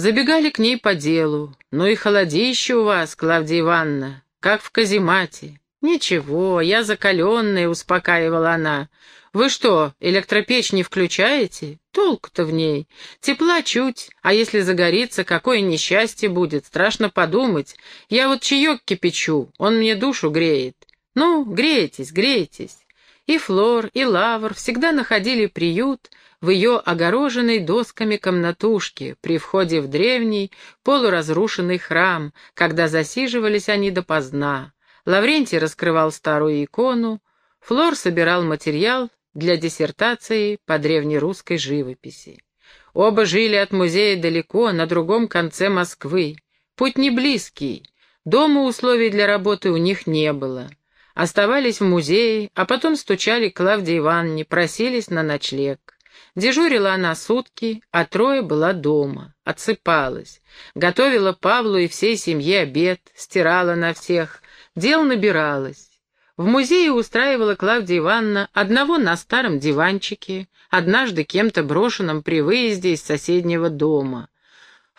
Забегали к ней по делу. «Ну и холодище у вас, Клавдия Ивановна, как в каземате». «Ничего, я закаленная», — успокаивала она. «Вы что, электропечь не включаете? Толк-то в ней. Тепла чуть, а если загорится, какое несчастье будет, страшно подумать. Я вот чаек кипячу, он мне душу греет. Ну, греетесь, греетесь». И Флор, и Лавр всегда находили приют в ее огороженной досками комнатушке при входе в древний полуразрушенный храм, когда засиживались они допоздна. Лаврентий раскрывал старую икону, Флор собирал материал для диссертации по древнерусской живописи. Оба жили от музея далеко, на другом конце Москвы. Путь не близкий, дома условий для работы у них не было. Оставались в музее, а потом стучали к Клавдии Ивановне, просились на ночлег. Дежурила она сутки, а трое была дома, отсыпалась. Готовила Павлу и всей семье обед, стирала на всех, Дел набиралось. В музее устраивала Клавдия Ивановна одного на старом диванчике, однажды кем-то брошенном при выезде из соседнего дома.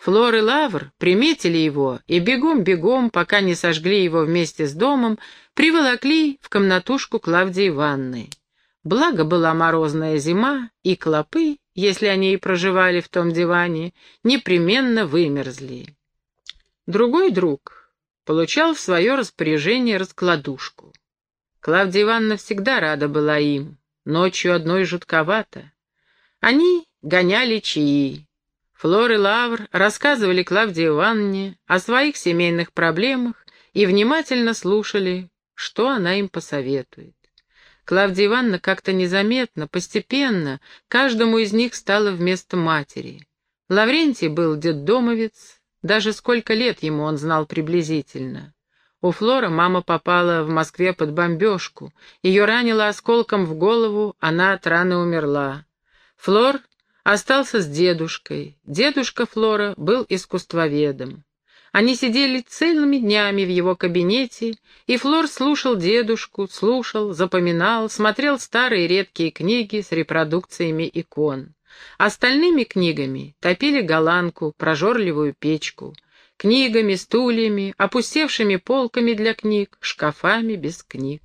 Флор и Лавр приметили его и бегом-бегом, пока не сожгли его вместе с домом, приволокли в комнатушку Клавдии Ивановны. Благо была морозная зима, и клопы, если они и проживали в том диване, непременно вымерзли. Другой друг, получал в свое распоряжение раскладушку. Клавдия Ивановна всегда рада была им, ночью одной жутковато. Они гоняли чаи. Флор и Лавр рассказывали Клавдии Ивановне о своих семейных проблемах и внимательно слушали, что она им посоветует. Клавдия Ивановна как-то незаметно, постепенно, каждому из них стала вместо матери. Лаврентий был детдомовец, даже сколько лет ему он знал приблизительно. У Флора мама попала в Москве под бомбежку. Ее ранило осколком в голову, она от раны умерла. Флор остался с дедушкой. Дедушка Флора был искусствоведом. Они сидели целыми днями в его кабинете, и Флор слушал дедушку, слушал, запоминал, смотрел старые редкие книги с репродукциями икон. Остальными книгами топили голландку, прожорливую печку, книгами, стульями, опустевшими полками для книг, шкафами без книг.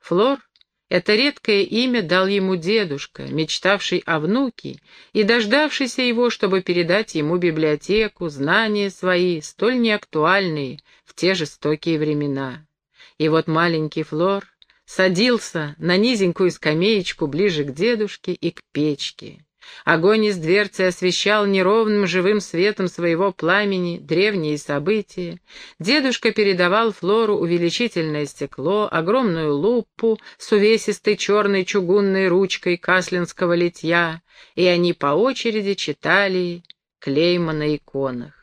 Флор — это редкое имя дал ему дедушка, мечтавший о внуке и дождавшийся его, чтобы передать ему библиотеку, знания свои, столь неактуальные в те жестокие времена. И вот маленький Флор садился на низенькую скамеечку ближе к дедушке и к печке. Огонь из дверцы освещал неровным живым светом своего пламени древние события. Дедушка передавал Флору увеличительное стекло, огромную лупу с увесистой черной чугунной ручкой каслинского литья, и они по очереди читали клейма на иконах.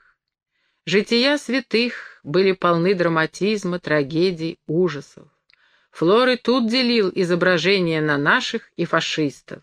Жития святых были полны драматизма, трагедий, ужасов. Флор тут делил изображения на наших и фашистов.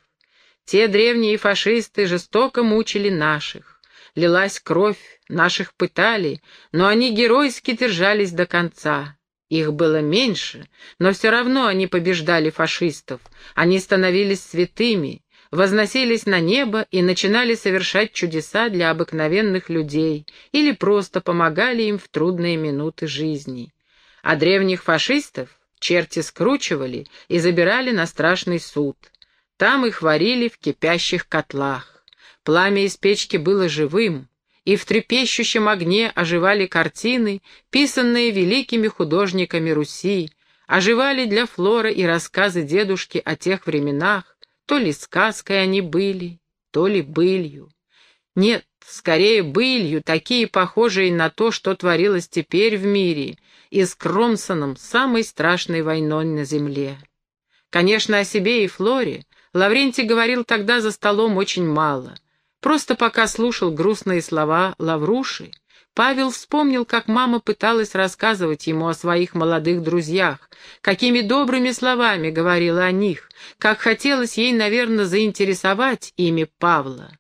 Те древние фашисты жестоко мучили наших. Лилась кровь, наших пытали, но они геройски держались до конца. Их было меньше, но все равно они побеждали фашистов. Они становились святыми, возносились на небо и начинали совершать чудеса для обыкновенных людей или просто помогали им в трудные минуты жизни. А древних фашистов черти скручивали и забирали на страшный суд. Там их варили в кипящих котлах. Пламя из печки было живым, и в трепещущем огне оживали картины, писанные великими художниками Руси, оживали для Флора и рассказы дедушки о тех временах, то ли сказкой они были, то ли былью. Нет, скорее былью, такие похожие на то, что творилось теперь в мире, и с Кромсоном, самой страшной войной на земле. Конечно, о себе и Флоре Лаврентий говорил тогда за столом очень мало. Просто пока слушал грустные слова Лавруши, Павел вспомнил, как мама пыталась рассказывать ему о своих молодых друзьях, какими добрыми словами говорила о них, как хотелось ей, наверное, заинтересовать ими Павла.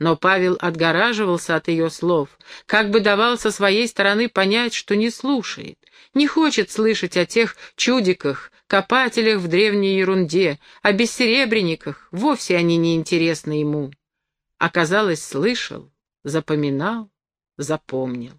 Но Павел отгораживался от ее слов, как бы давал со своей стороны понять, что не слушает, не хочет слышать о тех чудиках, копателях в древней ерунде, о бессеребренниках, вовсе они не интересны ему. Оказалось, слышал запоминал, запомнил.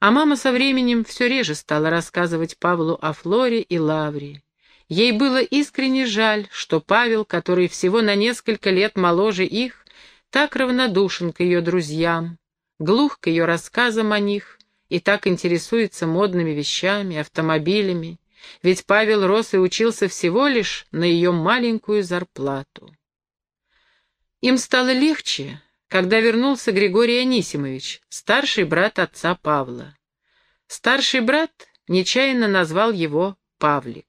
А мама со временем все реже стала рассказывать Павлу о Флоре и Лавре. Ей было искренне жаль, что Павел, который всего на несколько лет моложе их, так равнодушен к ее друзьям, глух к ее рассказам о них и так интересуется модными вещами, автомобилями, ведь Павел рос и учился всего лишь на ее маленькую зарплату. Им стало легче, когда вернулся Григорий Анисимович, старший брат отца Павла. Старший брат нечаянно назвал его Павлик.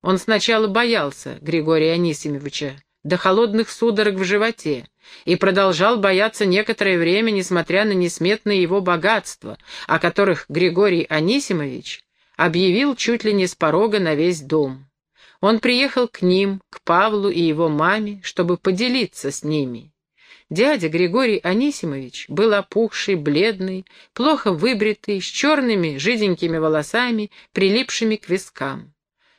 Он сначала боялся Григория Анисимовича до холодных судорог в животе и продолжал бояться некоторое время, несмотря на несметные его богатства, о которых Григорий Анисимович объявил чуть ли не с порога на весь дом. Он приехал к ним, к Павлу и его маме, чтобы поделиться с ними. Дядя Григорий Анисимович был опухший, бледный, плохо выбритый, с черными жиденькими волосами, прилипшими к вискам.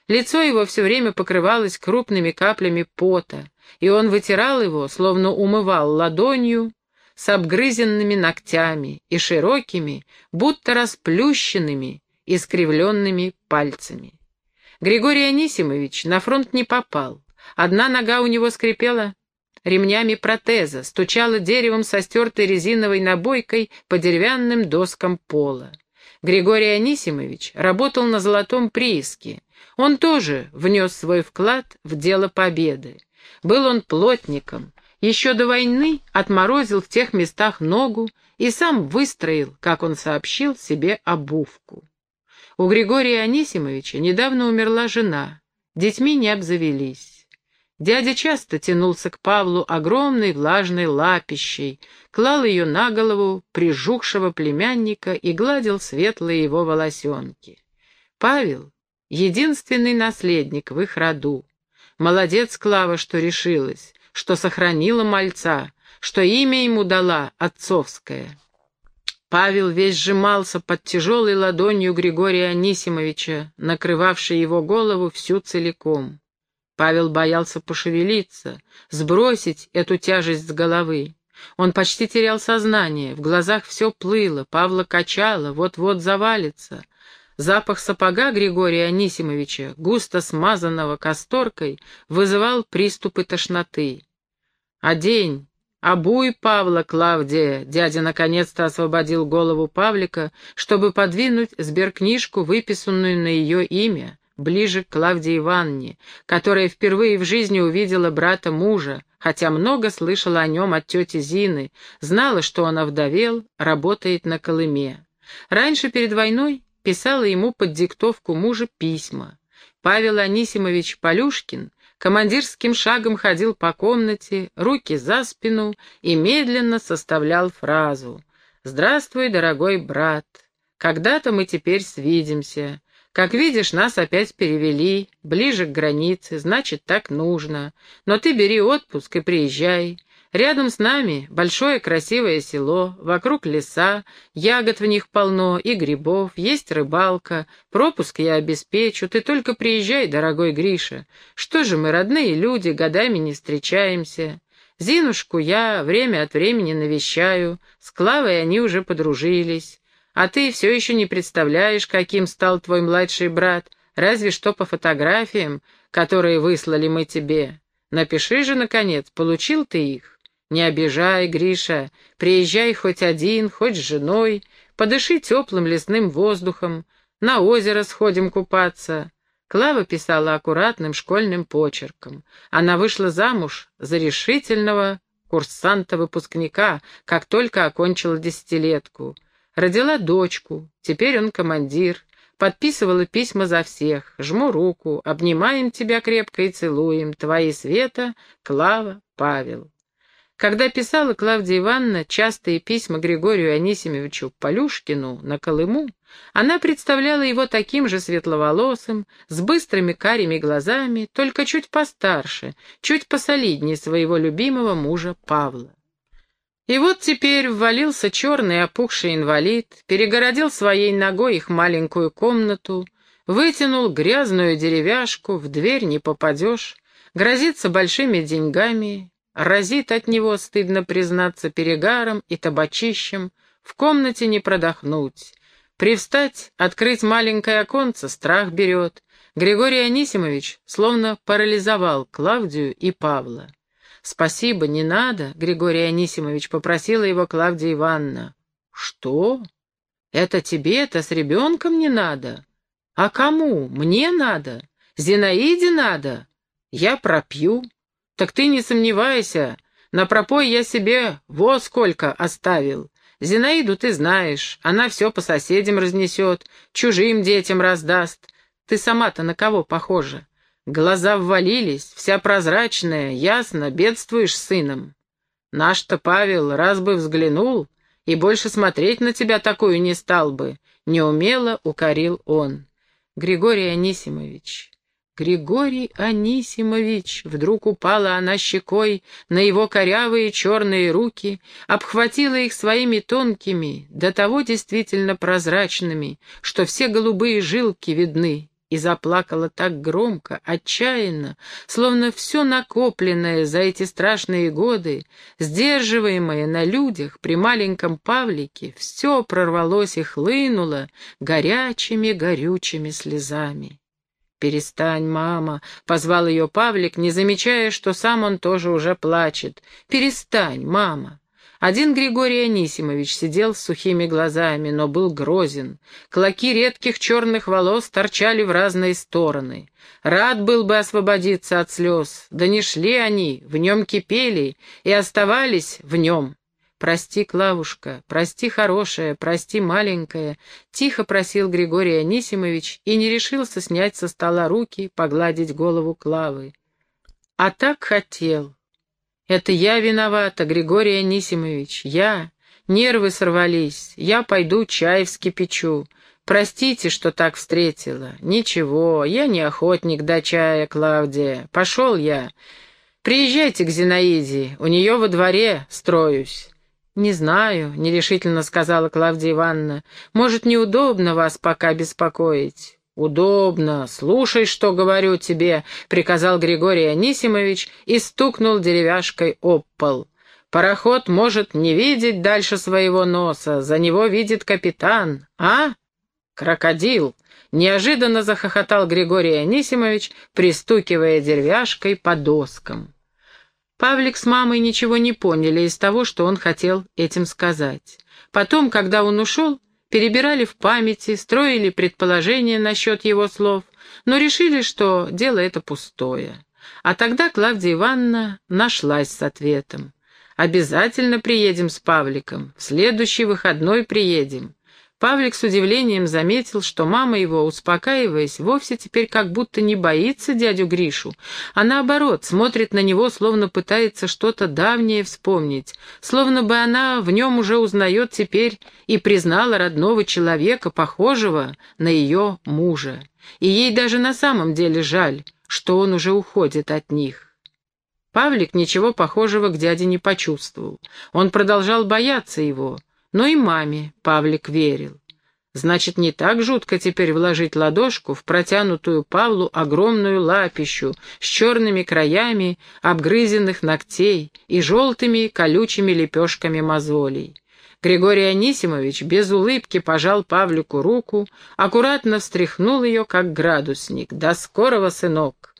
Лицо его все время покрывалось крупными каплями пота, и он вытирал его, словно умывал ладонью, с обгрызенными ногтями и широкими, будто расплющенными, искривленными пальцами. Григорий Анисимович на фронт не попал. Одна нога у него скрипела ремнями протеза, стучала деревом со стертой резиновой набойкой по деревянным доскам пола. Григорий Анисимович работал на золотом прииске. Он тоже внес свой вклад в дело победы. Был он плотником, еще до войны отморозил в тех местах ногу и сам выстроил, как он сообщил, себе обувку. У Григория Анисимовича недавно умерла жена, детьми не обзавелись. Дядя часто тянулся к Павлу огромной влажной лапищей, клал ее на голову прижухшего племянника и гладил светлые его волосенки. Павел — единственный наследник в их роду. Молодец Клава, что решилась, что сохранила мальца, что имя ему дала отцовское. Павел весь сжимался под тяжелой ладонью Григория Анисимовича, накрывавшей его голову всю целиком. Павел боялся пошевелиться, сбросить эту тяжесть с головы. Он почти терял сознание, в глазах все плыло, Павла качало, вот-вот завалится. Запах сапога Григория Анисимовича, густо смазанного касторкой, вызывал приступы тошноты. А день, «Обуй Павла, Клавдия!» Дядя наконец-то освободил голову Павлика, чтобы подвинуть сберкнижку, выписанную на ее имя, ближе к Клавдии Ивановне, которая впервые в жизни увидела брата мужа, хотя много слышала о нем от тети Зины, знала, что он овдовел, работает на Колыме. Раньше, перед войной, писала ему под диктовку мужа письма. Павел Анисимович Полюшкин командирским шагом ходил по комнате, руки за спину и медленно составлял фразу «Здравствуй, дорогой брат, когда-то мы теперь свидимся. Как видишь, нас опять перевели, ближе к границе, значит, так нужно. Но ты бери отпуск и приезжай. Рядом с нами большое красивое село, вокруг леса, ягод в них полно и грибов, есть рыбалка, пропуск я обеспечу, ты только приезжай, дорогой Гриша. Что же мы, родные люди, годами не встречаемся. Зинушку я время от времени навещаю, с Клавой они уже подружились. А ты все еще не представляешь, каким стал твой младший брат, разве что по фотографиям, которые выслали мы тебе. Напиши же, наконец, получил ты их. Не обижай, Гриша, приезжай хоть один, хоть с женой, подыши теплым лесным воздухом, на озеро сходим купаться. Клава писала аккуратным школьным почерком. Она вышла замуж за решительного курсанта-выпускника, как только окончила десятилетку. Родила дочку, теперь он командир, подписывала письма за всех. Жму руку, обнимаем тебя крепко и целуем. Твои Света, Клава, Павел. Когда писала Клавдия Ивановна частые письма Григорию Анисимовичу Полюшкину на Колыму, она представляла его таким же светловолосым, с быстрыми карими глазами, только чуть постарше, чуть посолиднее своего любимого мужа Павла. И вот теперь ввалился черный опухший инвалид, перегородил своей ногой их маленькую комнату, вытянул грязную деревяшку, в дверь не попадешь, грозится большими деньгами, разит от него, стыдно признаться, перегаром и табачищем, в комнате не продохнуть. Привстать, открыть маленькое оконце, страх берет. Григорий Анисимович словно парализовал Клавдию и Павла. «Спасибо, не надо», — Григорий Анисимович попросила его Клавдия Ивановна. «Что? Это тебе-то с ребенком не надо? А кому? Мне надо? Зинаиде надо? Я пропью. Так ты не сомневайся, на пропой я себе во сколько оставил. Зинаиду ты знаешь, она все по соседям разнесет, чужим детям раздаст. Ты сама-то на кого похожа? Глаза ввалились, вся прозрачная, ясно, бедствуешь сыном. Наш-то Павел раз бы взглянул и больше смотреть на тебя такую не стал бы, неумело укорил он. Григорий Анисимович, Григорий Анисимович, вдруг упала она щекой на его корявые черные руки, обхватила их своими тонкими, до того действительно прозрачными, что все голубые жилки видны, и заплакала так громко, отчаянно, словно все накопленное за эти страшные годы, сдерживаемое на людях при маленьком Павлике, все прорвалось и хлынуло горячими, горючими слезами. «Перестань, мама!» — позвал ее Павлик, не замечая, что сам он тоже уже плачет. «Перестань, мама!» Один Григорий Анисимович сидел с сухими глазами, но был грозен. Клоки редких черных волос торчали в разные стороны. Рад был бы освободиться от слез, да не шли они, в нем кипели и оставались в нем. «Прости, Клавушка, прости, хорошая, прости, маленькая», — тихо просил Григорий Анисимович и не решился снять со стола руки, погладить голову Клавы. А так хотел, это я виновата, Григорий Анисимович, я. Нервы сорвались, я пойду чай вскипячу. Простите, что так встретила. Ничего, я не охотник до чая, Клавдия. Пошел я. Приезжайте к Зинаиде, у нее во дворе строюсь. «Не знаю», — нерешительно сказала Клавдия Ивановна. «Может, неудобно вас пока беспокоить?» «Удобно. Слушай, что говорю тебе», — приказал Григорий Анисимович и стукнул деревяшкой об пол. «Пароход может не видеть дальше своего носа, за него видит капитан, а? Крокодил!» Неожиданно захохотал Григорий Анисимович, пристукивая деревяшкой по доскам. Павлик с мамой ничего не поняли из того, что он хотел этим сказать. Потом, когда он ушел, перебирали в памяти, строили предположения насчет его слов, но решили, что дело это пустое. А тогда Клавдия Ивановна нашлась с ответом. «Обязательно приедем с Павликом. В следующий выходной приедем. Павлик с удивлением заметил, что мама его, успокаиваясь, вовсе теперь как будто не боится дядю Гришу, а наоборот, смотрит на него, словно пытается что-то давнее вспомнить, словно бы она в нем уже узнает теперь и признала родного человека, похожего на ее мужа. И ей даже на самом деле жаль, что он уже уходит от них. Павлик ничего похожего к дяде не почувствовал. Он продолжал бояться его, но и маме Павлик верил. Значит, не так жутко теперь вложить ладошку в протянутую Павлу огромную лапищу с черными краями обгрызенных ногтей и желтыми колючими лепешками мозолей. Григорий Анисимович без улыбки пожал Павлику руку, аккуратно встряхнул ее, как градусник. «До скорого, сынок!»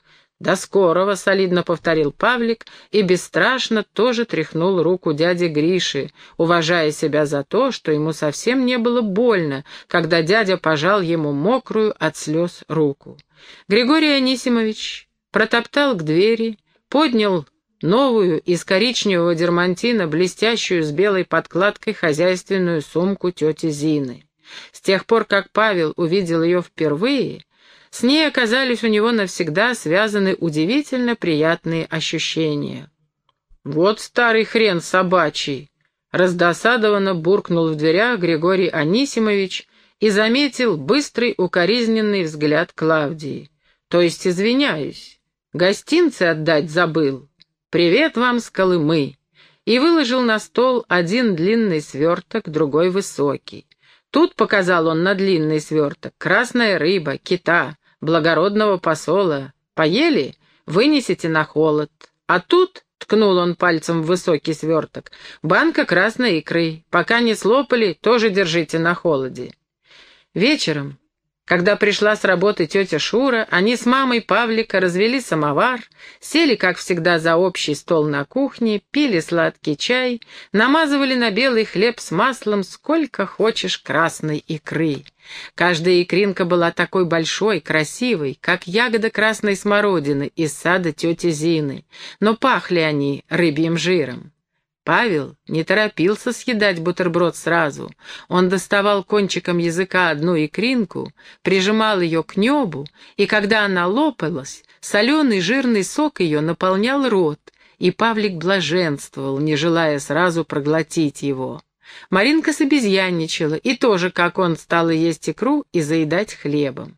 «До скорого!» — солидно повторил Павлик и бесстрашно тоже тряхнул руку дяди Гриши, уважая себя за то, что ему совсем не было больно, когда дядя пожал ему мокрую от слез руку. Григорий Анисимович протоптал к двери, поднял новую из коричневого дермантина, блестящую с белой подкладкой хозяйственную сумку тети Зины. С тех пор, как Павел увидел ее впервые, с ней оказались у него навсегда связаны удивительно приятные ощущения. «Вот старый хрен собачий!» Раздосадованно буркнул в дверях Григорий Анисимович и заметил быстрый укоризненный взгляд Клавдии. «То есть, извиняюсь, гостинцы отдать забыл. Привет вам с Колымы!» И выложил на стол один длинный сверток, другой высокий. Тут показал он на длинный сверток красная рыба, кита, благородного посола. Поели? Вынесите на холод. А тут ткнул он пальцем в высокий сверток. «Банка красной икры. Пока не слопали, тоже держите на холоде». Вечером, когда пришла с работы тетя Шура, они с мамой Павлика развели самовар, сели, как всегда, за общий стол на кухне, пили сладкий чай, намазывали на белый хлеб с маслом сколько хочешь красной икры. Каждая икринка была такой большой, красивой, как ягода красной смородины из сада тети Зины, но пахли они рыбьим жиром. Павел не торопился съедать бутерброд сразу. Он доставал кончиком языка одну икринку, прижимал ее к небу, и когда она лопалась, соленый жирный сок ее наполнял рот, и Павлик блаженствовал, не желая сразу проглотить его. Маринка собезьянничала, и тоже, как он, стала есть икру и заедать хлебом.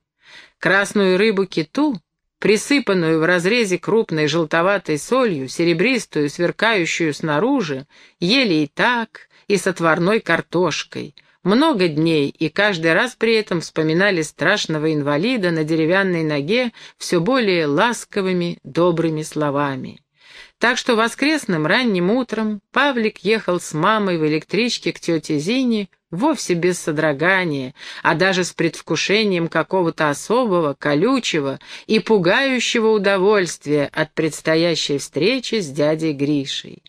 Красную рыбу киту присыпанную в разрезе крупной желтоватой солью, серебристую, сверкающую снаружи, ели и так, и с отварной картошкой. Много дней, и каждый раз при этом вспоминали страшного инвалида на деревянной ноге все более ласковыми, добрыми словами. Так что воскресным ранним утром Павлик ехал с мамой в электричке к тете Зине вовсе без содрогания, а даже с предвкушением какого-то особого, колючего и пугающего удовольствия от предстоящей встречи с дядей Гришей.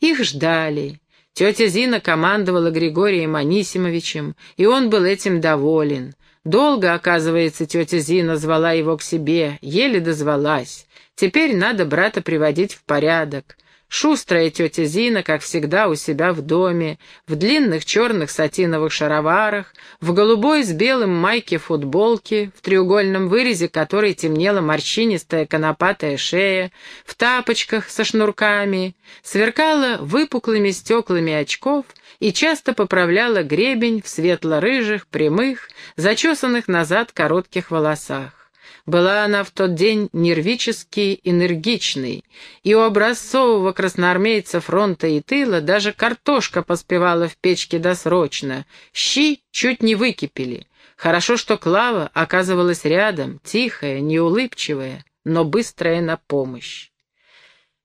Их ждали. Тетя Зина командовала Григорием Анисимовичем, и он был этим доволен. Долго, оказывается, тетя Зина звала его к себе, еле дозвалась. Теперь надо брата приводить в порядок. Шустрая тетя Зина, как всегда, у себя в доме, в длинных черных сатиновых шароварах, в голубой с белым майке футболке, в треугольном вырезе которой темнела морщинистая конопатая шея, в тапочках со шнурками, сверкала выпуклыми стеклами очков и часто поправляла гребень в светло-рыжих, прямых, зачесанных назад коротких волосах. Была она в тот день нервически энергичной, и у образцового красноармейца фронта и тыла даже картошка поспевала в печке досрочно, щи чуть не выкипели. Хорошо, что Клава оказывалась рядом, тихая, неулыбчивая, но быстрая на помощь.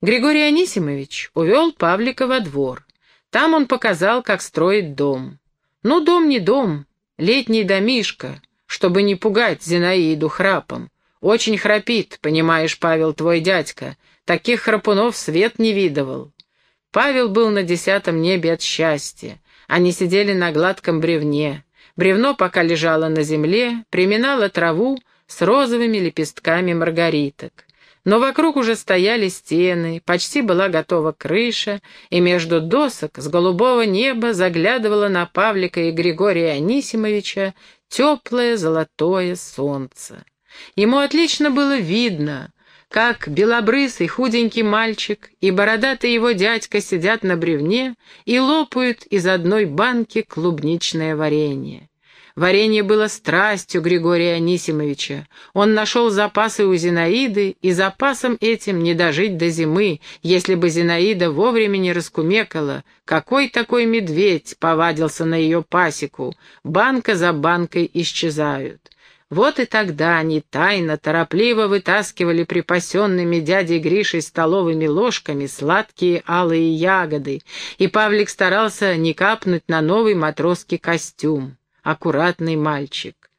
Григорий Анисимович увел Павлика во двор. Там он показал, как строить дом. Ну, дом не дом, летний домишко, чтобы не пугать Зинаиду храпом. Очень храпит, понимаешь, Павел, твой дядька. Таких храпунов свет не видывал. Павел был на десятом небе от счастья. Они сидели на гладком бревне. Бревно пока лежало на земле, приминало траву с розовыми лепестками маргариток. Но вокруг уже стояли стены, почти была готова крыша, и между досок с голубого неба заглядывало на Павлика и Григория Анисимовича теплое золотое солнце. Ему отлично было видно, как белобрысый худенький мальчик и бородатый его дядька сидят на бревне и лопают из одной банки клубничное варенье. Варенье было страстью Григория Анисимовича. Он нашел запасы у Зинаиды, и запасом этим не дожить до зимы, если бы Зинаида вовремя не раскумекала, какой такой медведь повадился на ее пасеку, банка за банкой исчезают. Вот и тогда они тайно, торопливо вытаскивали припасенными дядей Гришей столовыми ложками сладкие алые ягоды, и Павлик старался не капнуть на новый матросский костюм аккуратный мальчик.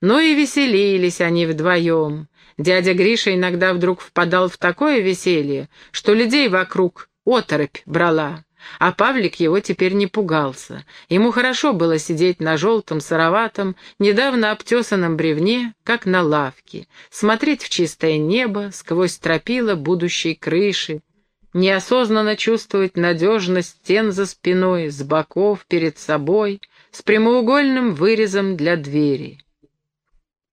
Ну и веселились они вдвоем. Дядя Гриша иногда вдруг впадал в такое веселье, что людей вокруг оторопь брала. А Павлик его теперь не пугался. Ему хорошо было сидеть на желтом, сыроватом, недавно обтесанном бревне, как на лавке, смотреть в чистое небо сквозь стропила будущей крыши, неосознанно чувствовать надежность стен за спиной, с боков, перед собой — с прямоугольным вырезом для двери.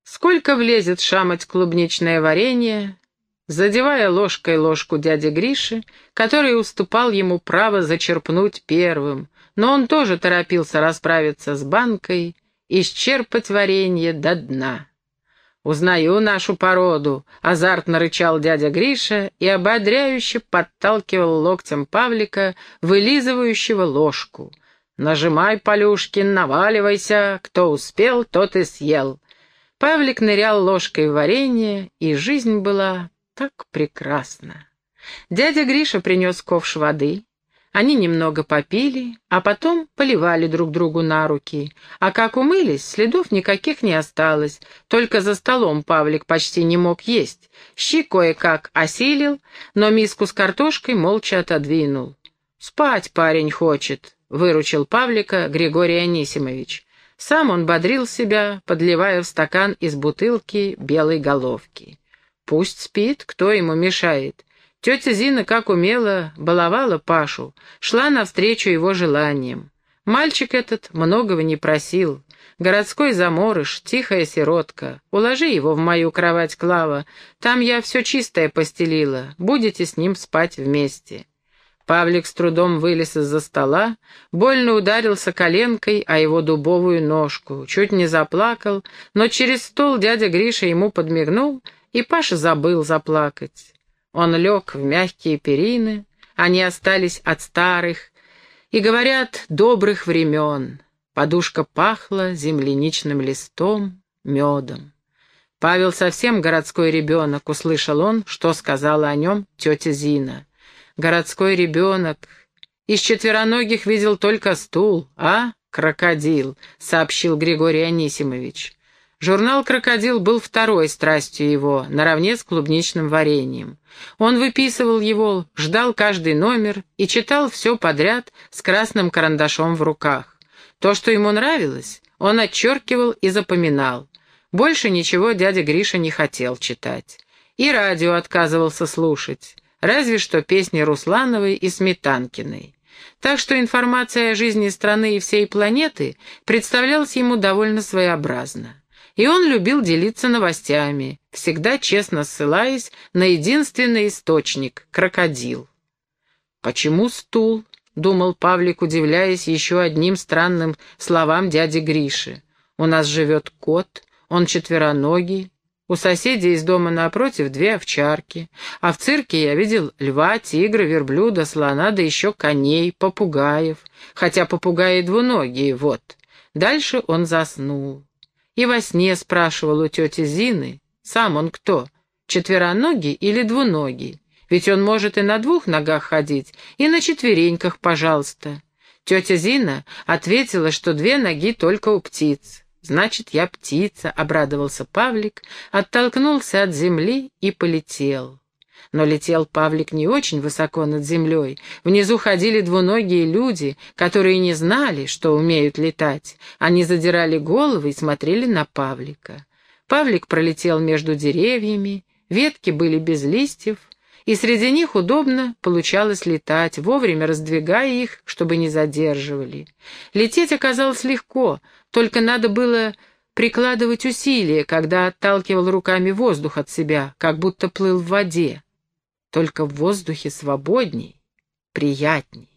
Сколько влезет шамать клубничное варенье, задевая ложкой ложку дяди Гриши, который уступал ему право зачерпнуть первым, но он тоже торопился расправиться с банкой, исчерпать варенье до дна. «Узнаю нашу породу», — азартно рычал дядя Гриша и ободряюще подталкивал локтем Павлика, вылизывающего ложку — «Нажимай, Полюшкин, наваливайся, кто успел, тот и съел». Павлик нырял ложкой в варенье, и жизнь была так прекрасна. Дядя Гриша принес ковш воды. Они немного попили, а потом поливали друг другу на руки. А как умылись, следов никаких не осталось. Только за столом Павлик почти не мог есть. Щи кое-как осилил, но миску с картошкой молча отодвинул. «Спать парень хочет», — выручил Павлика Григорий Анисимович. Сам он бодрил себя, подливая в стакан из бутылки белой головки. «Пусть спит, кто ему мешает?» Тетя Зина, как умела, баловала Пашу, шла навстречу его желаниям. Мальчик этот многого не просил. Городской заморыш, тихая сиротка. Уложи его в мою кровать, Клава. Там я все чистое постелила. Будете с ним спать вместе. Павлик с трудом вылез из-за стола, больно ударился коленкой о его дубовую ножку, чуть не заплакал, но через стол дядя Гриша ему подмигнул, и Паша забыл заплакать. Он лег в мягкие перины, они остались от старых и, говорят, добрых времен. Подушка пахла земляничным листом, медом. Павел совсем городской ребенок, услышал он, что сказала о нем тетя Зина. Городской ребенок. Из четвероногих видел только стул, а? Крокодил, сообщил Григорий Анисимович. Журнал «Крокодил» был второй страстью его, наравне с клубничным вареньем. Он выписывал его, ждал каждый номер и читал все подряд с красным карандашом в руках. То, что ему нравилось, он отчеркивал и запоминал. Больше ничего дядя Гриша не хотел читать. И радио отказывался слушать, разве что песни Руслановой и Сметанкиной. Так что информация о жизни страны и всей планеты представлялась ему довольно своеобразно и он любил делиться новостями, всегда честно ссылаясь на единственный источник — крокодил. «Почему стул?» — думал Павлик, удивляясь еще одним странным словам дяди Гриши. «У нас живет кот, он четвероногий, у соседей из дома напротив две овчарки, а в цирке я видел льва, тигра, верблюда, слона, да еще коней, попугаев, хотя попугаи двуногие, вот». Дальше он заснул. И во сне спрашивал у тети Зины, сам он кто, четвероногий или двуногий? Ведь он может и на двух ногах ходить, и на четвереньках, пожалуйста. Тетя Зина ответила, что две ноги только у птиц. «Значит, я птица», — обрадовался Павлик, оттолкнулся от земли и полетел. Но летел Павлик не очень высоко над землей. Внизу ходили двуногие люди, которые не знали, что умеют летать. Они задирали головы и смотрели на Павлика. Павлик пролетел между деревьями, ветки были без листьев, и среди них удобно получалось летать, вовремя раздвигая их, чтобы не задерживали. Лететь оказалось легко, только надо было прикладывать усилия, когда отталкивал руками воздух от себя, как будто плыл в воде. Только в воздухе свободней, приятней.